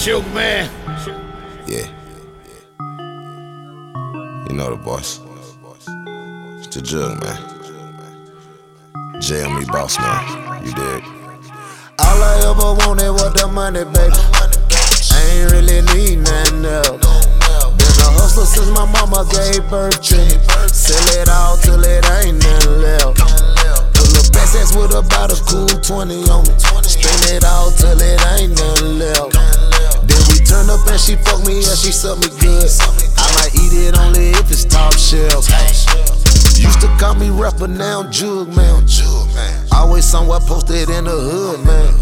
Shook man. Yeah. You know the boss. It's the jug, man. JME boss, man. You dig? All I ever wanted was the money, baby. I ain't really need nothing else. Been a hustler since my mama gave birth to me. Sell it all till it ain't nothing left. Pull up SS with about a cool 20 on me. Spend it all till it ain't nothing left. Turn up and she fuck me and she suck me good. I might eat it only if it's top shelf. Used to call me rapper, now jug man. Always somewhere posted in the hood, man.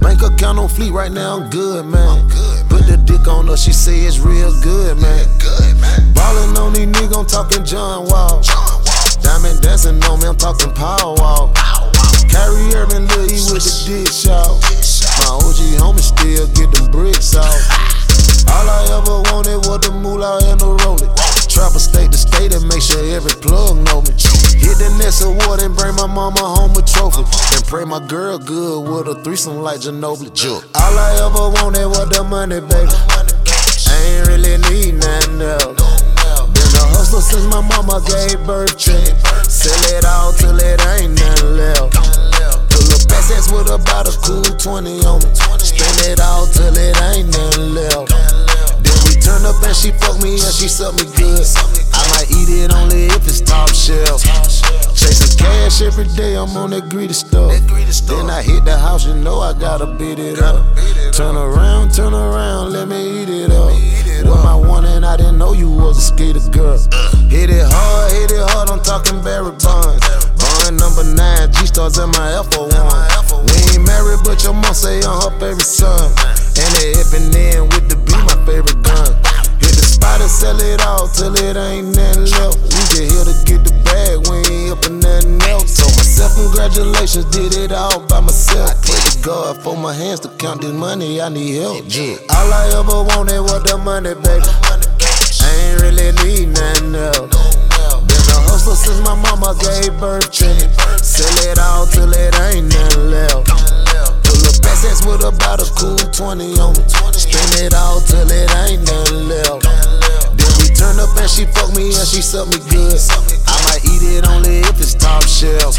Bank account on fleet right now, I'm good, man. Put the dick on her, she say it's real good, man. Ballin' on these niggas, I'm talking John Wall. Diamond dancing on me, I'm talking Paul Wall. Kyrie Irving, Lil E with the dick out. My OG homie still get them bricks out. Was the moolah and the roller. Travel state to state and make sure every plug know me. Hit the next award and bring my mama home a trophy. And pray my girl good with a threesome like Ginobili. Joke. All I ever wanted was the money, baby. I ain't really need nothing else. Been a hustler since my mama gave birth to me. Sell it all till it ain't nothing left. Pull up SS with about a cool 20 on me. Spend it all till it ain't nothing left. She me good. I might eat it only if it's top shelf. Chasing cash every day, I'm on that greedy stuff. Then I hit the house, you know I gotta beat it up. Turn around, turn around, let me eat it up. With my one and I didn't know you was a skater girl. Hit it hard, hit it hard, I'm talking Barry Bonds. Bond number nine, G stars in my F01. We ain't married, but your mom say I'm her favorite son. And they hippin' in with the B, my favorite gun. Spot and sell it all till it ain't nothing left. We just here to get the bag, we ain't up in nothing else. So myself, congratulations, did it all by myself. I Pray to God for my hands to count this money, I need help. All I ever wanted was the money, baby. I ain't really need nothing else. Been a hustler since my mama gave birth to me. Sell it all till it ain't nothing left. Pull up SS with about a cool 20 on me. Spend it all she fuck me and she suck me good. I might eat it only if it's top shelf.